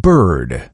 bird.